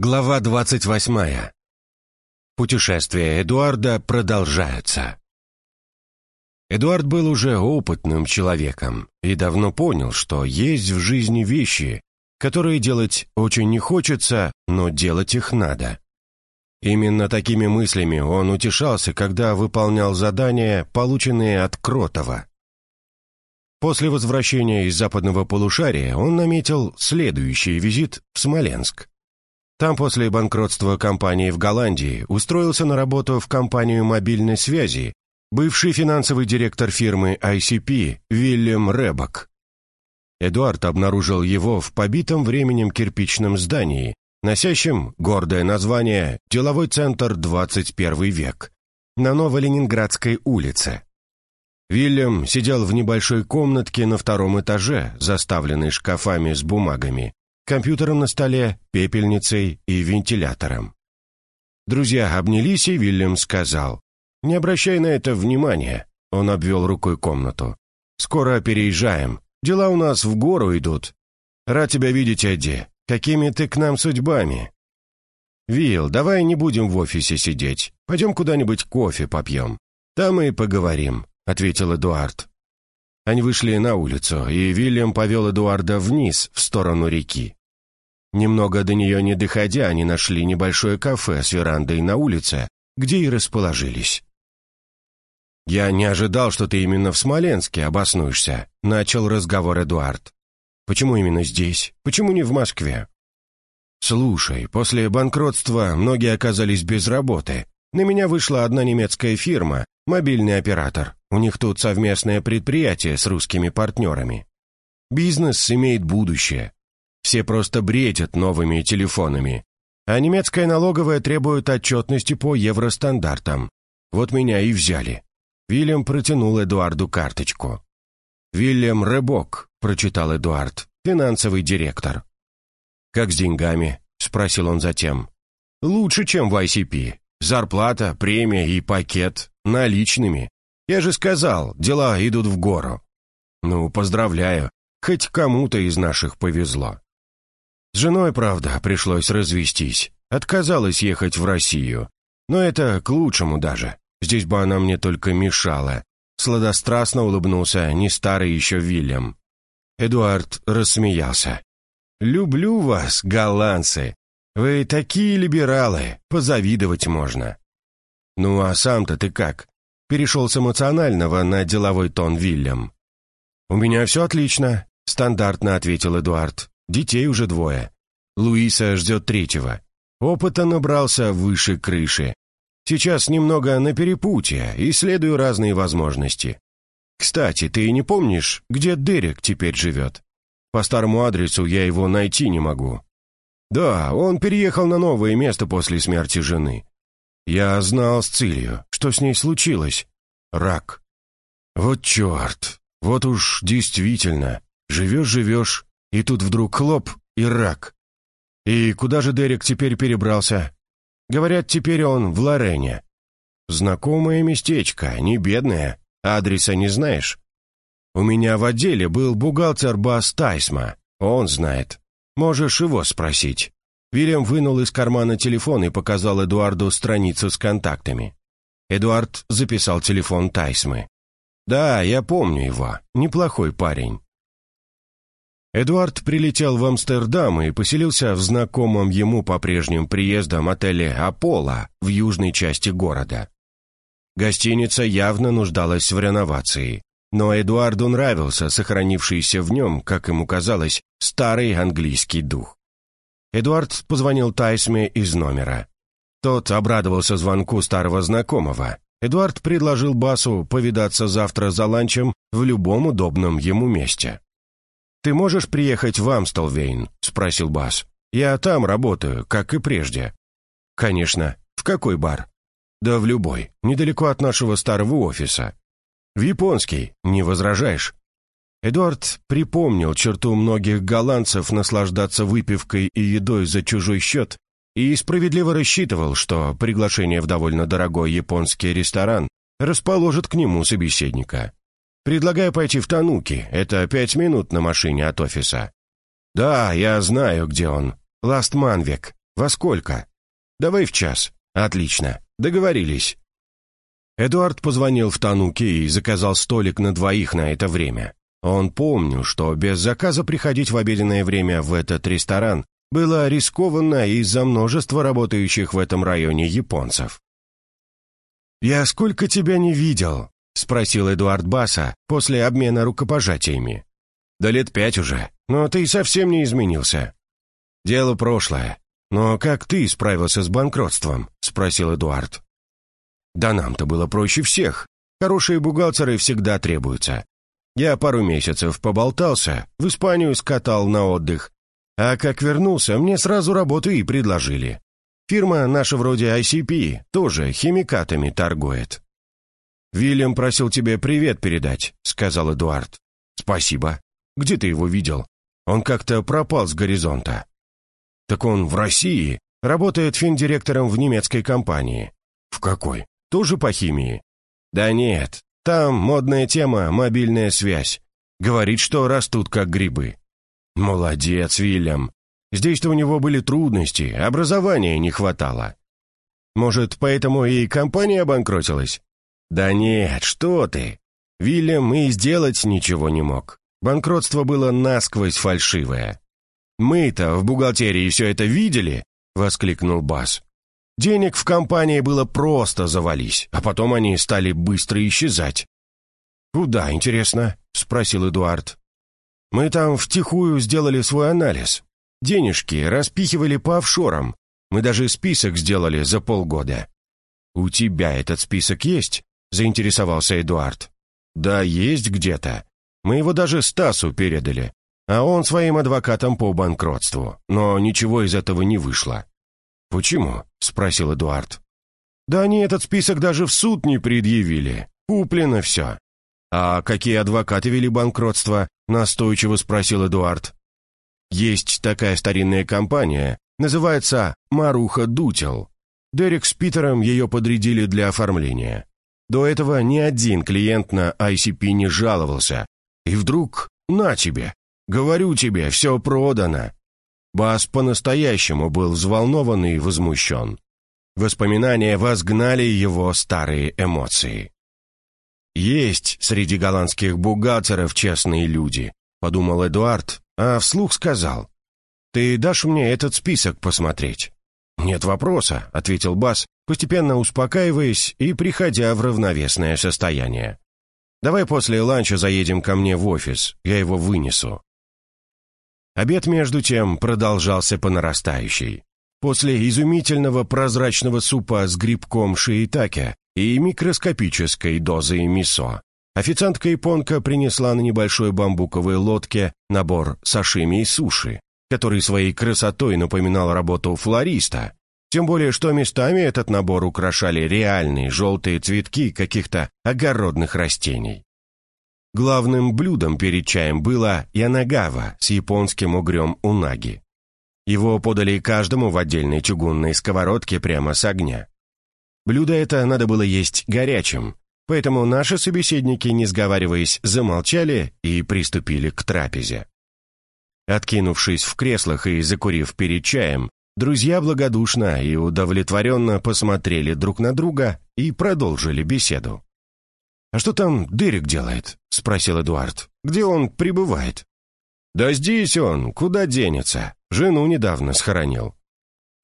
Глава 28. Путешествия Эдуарда продолжаются. Эдуард был уже опытным человеком и давно понял, что есть в жизни вещи, которые делать очень не хочется, но делать их надо. Именно такими мыслями он утешался, когда выполнял задания, полученные от Кротова. После возвращения из западного полушария он наметил следующий визит в Смоленск. Там после банкротства компании в Голландии устроился на работу в компанию мобильной связи бывший финансовый директор фирмы ICP Вильям Ребок. Эдуард обнаружил его в побитом временем кирпичном здании, носящем гордое название «Деловой центр 21 век» на Новоленинградской улице. Вильям сидел в небольшой комнатке на втором этаже, заставленной шкафами с бумагами, компьютером на столе, пепельницей и вентилятором. Друзья обнялись, и Вильям сказал, «Не обращай на это внимания», — он обвел рукой комнату. «Скоро переезжаем. Дела у нас в гору идут. Рад тебя видеть, Эдди. Какими ты к нам судьбами?» «Вилл, давай не будем в офисе сидеть. Пойдем куда-нибудь кофе попьем. Там и поговорим», — ответил Эдуард. Они вышли на улицу, и Вильям повел Эдуарда вниз, в сторону реки. Немного до нее не доходя, они нашли небольшое кафе с верандой на улице, где и расположились. «Я не ожидал, что ты именно в Смоленске обоснуешься», — начал разговор Эдуард. «Почему именно здесь? Почему не в Москве?» «Слушай, после банкротства многие оказались без работы. На меня вышла одна немецкая фирма, мобильный оператор. У них тут совместное предприятие с русскими партнерами. Бизнес имеет будущее. Все просто бредят новыми телефонами. А немецкая налоговая требует отчетности по евростандартам. Вот меня и взяли. Вильям протянул Эдуарду карточку. «Вильям Ребок», — прочитал Эдуард, — «финансовый директор». «Как с деньгами?» — спросил он затем. «Лучше, чем в ICP. Зарплата, премия и пакет. Наличными. Я же сказал, дела идут в гору». «Ну, поздравляю. Хоть кому-то из наших повезло». С женой, правда, пришлось развестись. Отказалась ехать в Россию. Но это к лучшему даже. Здесь бы она мне только мешала. Сладострастно улыбнулся не старый еще Вильям. Эдуард рассмеялся. «Люблю вас, голландцы. Вы такие либералы, позавидовать можно». «Ну а сам-то ты как?» Перешел с эмоционального на деловой тон Вильям. «У меня все отлично», — стандартно ответил Эдуард. Детей уже двое. Луиса ждет третьего. Опыта набрался выше крыши. Сейчас немного на перепутье, исследую разные возможности. Кстати, ты не помнишь, где Дерек теперь живет? По старому адресу я его найти не могу. Да, он переехал на новое место после смерти жены. Я знал Сцилию. Что с ней случилось? Рак. Вот черт. Вот уж действительно. Живешь-живешь, и тут вдруг хлоп и рак. И куда же Дерек теперь перебрался? Говорят, теперь он в Лорене. Знакомое местечко, не бедное. Адреса не знаешь? У меня в отделе был бухгалтер Бас Тайсма. Он знает. Можешь его спросить. Вильям вынул из кармана телефон и показал Эдуарду страницу с контактами. Эдуард записал телефон Тайсмы. «Да, я помню его. Неплохой парень. Эдуард прилетел в Амстердам и поселился в знакомом ему по прежним приездам отеле «Аполло» в южной части города. Гостиница явно нуждалась в реновации, но Эдуарду нравился сохранившийся в нем, как ему казалось, старый английский дух. Эдуард позвонил Тайсме из номера. Тот обрадовался звонку старого знакомого. Эдуард предложил Басу повидаться завтра за ланчем в любом удобном ему месте. «Ты можешь приехать в Амстелвейн?» — спросил Бас. «Я там работаю, как и прежде». «Конечно. В какой бар?» «Да в любой, недалеко от нашего старого офиса». «В японский, не возражаешь?» Эдуард припомнил черту многих голландцев наслаждаться выпивкой и едой за чужой счет и справедливо рассчитывал, что приглашение в довольно дорогой японский ресторан расположит к нему собеседника. Предлагаю пойти в Тануки. Это пять минут на машине от офиса». «Да, я знаю, где он. Ластманвек. Во сколько?» «Давай в час». «Отлично. Договорились». Эдуард позвонил в Тануки и заказал столик на двоих на это время. Он помнил, что без заказа приходить в обеденное время в этот ресторан было рискованно из-за множества работающих в этом районе японцев. «Я сколько тебя не видел?» — спросил Эдуард Баса после обмена рукопожатиями. «Да лет пять уже, но ты совсем не изменился». «Дело прошлое. Но как ты справился с банкротством?» — спросил Эдуард. «Да нам-то было проще всех. Хорошие бухгалтеры всегда требуются. Я пару месяцев поболтался, в Испанию скатал на отдых. А как вернулся, мне сразу работу и предложили. Фирма наша вроде ICP, тоже химикатами торгует. «Вильям просил тебе привет передать», — сказал Эдуард. «Спасибо. Где ты его видел? Он как-то пропал с горизонта». «Так он в России. Работает финдиректором в немецкой компании». «В какой? Тоже по химии?» «Да нет, там модная тема «мобильная связь». Говорит, что растут как грибы. Молодец, Вильям. Здесь-то у него были трудности, образования не хватало. Может, поэтому и компания обанкротилась? Да нет, что ты. Вильям и сделать ничего не мог. Банкротство было насквозь фальшивое. «Мы-то в бухгалтерии все это видели?» — воскликнул Бас. Денег в компании было просто завались, а потом они стали быстро исчезать. «Куда, интересно?» — спросил Эдуард. «Мы там втихую сделали свой анализ. Денежки распихивали по офшорам. Мы даже список сделали за полгода». «У тебя этот список есть?» — заинтересовался Эдуард. «Да, есть где-то. Мы его даже Стасу передали, а он своим адвокатам по банкротству, но ничего из этого не вышло. «Почему?» — спросил Эдуард. «Да они этот список даже в суд не предъявили. Куплено все». «А какие адвокаты вели банкротство?» — настойчиво спросил Эдуард. «Есть такая старинная компания, называется «Маруха Дутел». Дерек с Питером ее подрядили для оформления. До этого ни один клиент на ICP не жаловался. И вдруг, на тебе, говорю тебе, все продано. Бас по-настоящему был взволнован и возмущен. Воспоминания возгнали его старые эмоции. «Есть среди голландских бухгалтеров честные люди», — подумал Эдуард, а вслух сказал. «Ты дашь мне этот список посмотреть?» «Нет вопроса», — ответил Бас, постепенно успокаиваясь и приходя в равновесное состояние. «Давай после ланча заедем ко мне в офис, я его вынесу». Обед, между тем, продолжался по нарастающей. После изумительного прозрачного супа с грибком шиитаке и микроскопической дозой мисо, официантка-японка принесла на небольшой бамбуковой лодке набор сашими и суши, который своей красотой напоминал работу флориста, тем более, что местами этот набор украшали реальные желтые цветки каких-то огородных растений. Главным блюдом перед чаем было янагава с японским угрем унаги. Его подали каждому в отдельной чугунной сковородке прямо с огня. Блюдо это надо было есть горячим, поэтому наши собеседники, не сговариваясь, замолчали и приступили к трапезе. Откинувшись в креслах и закурив перед чаем, друзья благодушно и удовлетворенно посмотрели друг на друга и продолжили беседу. «А что там Дерек делает?» — спросил Эдуард. «Где он пребывает?» «Да здесь он, куда денется? Жену недавно схоронил».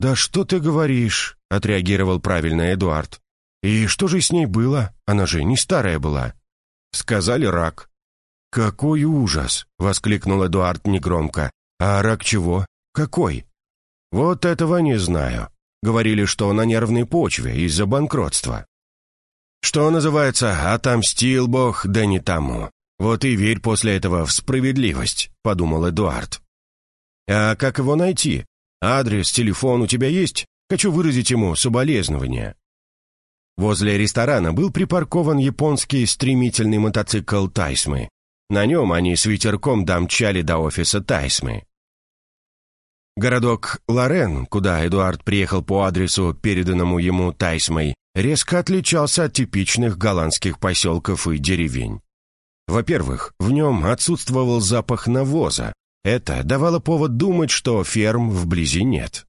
«Да что ты говоришь?» — отреагировал правильно Эдуард. «И что же с ней было? Она же не старая была». «Сказали рак». «Какой ужас!» — воскликнул Эдуард негромко. «А рак чего? Какой?» «Вот этого не знаю. Говорили, что на нервной почве из-за банкротства». Что называется, отомстил Бог, да не тому. Вот и верь после этого в справедливость, подумал Эдуард. А как его найти? Адрес, телефон у тебя есть? Хочу выразить ему соболезнования. Возле ресторана был припаркован японский стремительный мотоцикл Тайсмы. На нем они с ветерком домчали до офиса Тайсмы. Городок Лорен, куда Эдуард приехал по адресу, переданному ему Тайсмой, резко отличался от типичных голландских поселков и деревень. Во-первых, в нем отсутствовал запах навоза. Это давало повод думать, что ферм вблизи нет.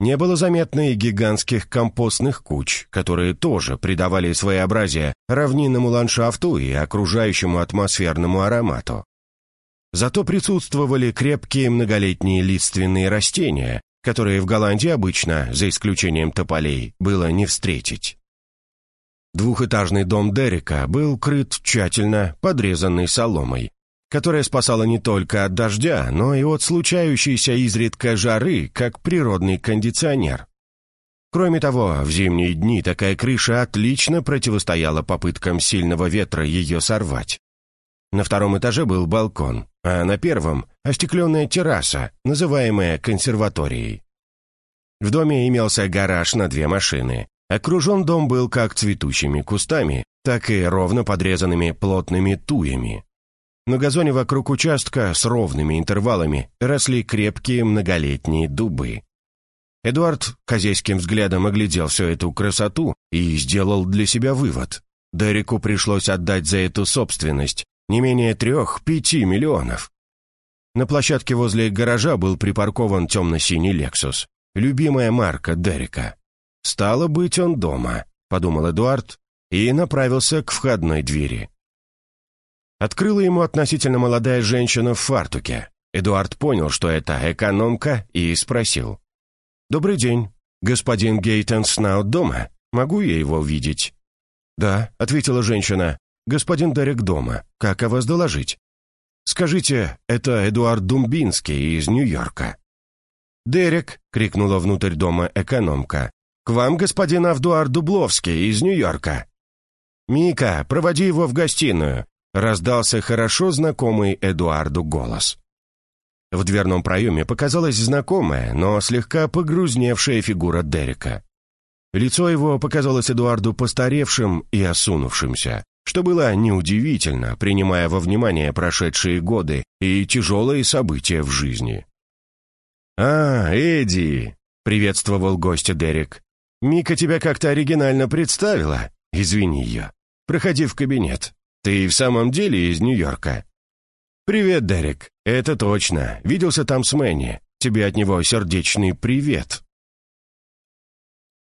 Не было заметно и гигантских компостных куч, которые тоже придавали своеобразие равнинному ландшафту и окружающему атмосферному аромату. Зато присутствовали крепкие многолетние лиственные растения, которые в Голландии обычно, за исключением тополей, было не встретить. Двухэтажный дом Дерека был крыт тщательно подрезанной соломой, которая спасала не только от дождя, но и от случающейся изредка жары, как природный кондиционер. Кроме того, в зимние дни такая крыша отлично противостояла попыткам сильного ветра ее сорвать. На втором этаже был балкон, а на первом – остекленная терраса, называемая консерваторией. В доме имелся гараж на две машины. Окружен дом был как цветущими кустами, так и ровно подрезанными плотными туями. На газоне вокруг участка с ровными интервалами росли крепкие многолетние дубы. Эдуард хозяйским взглядом оглядел всю эту красоту и сделал для себя вывод. Дереку пришлось отдать за эту собственность не менее трех-пяти миллионов. На площадке возле гаража был припаркован темно-синий «Лексус», любимая марка Дерека. «Стало быть, он дома», — подумал Эдуард и направился к входной двери. Открыла ему относительно молодая женщина в фартуке. Эдуард понял, что это экономка, и спросил. «Добрый день. Господин Гейтон Снаут дома? Могу я его видеть?» «Да», — ответила женщина. «Господин Дерек дома. Как о вас доложить?» «Скажите, это Эдуард Думбинский из Нью-Йорка». «Дерек!» — крикнула внутрь дома экономка. «К вам господин Авдуар Дубловский из Нью-Йорка». «Мика, проводи его в гостиную», — раздался хорошо знакомый Эдуарду голос. В дверном проеме показалась знакомая, но слегка погрузневшая фигура Дерека. Лицо его показалось Эдуарду постаревшим и осунувшимся что было неудивительно, принимая во внимание прошедшие годы и тяжелые события в жизни. «А, Эдди!» — приветствовал гостя Дерек. «Мика тебя как-то оригинально представила. Извини ее. Проходи в кабинет. Ты в самом деле из Нью-Йорка?» «Привет, Дерек. Это точно. Виделся там с Мэнни. Тебе от него сердечный привет».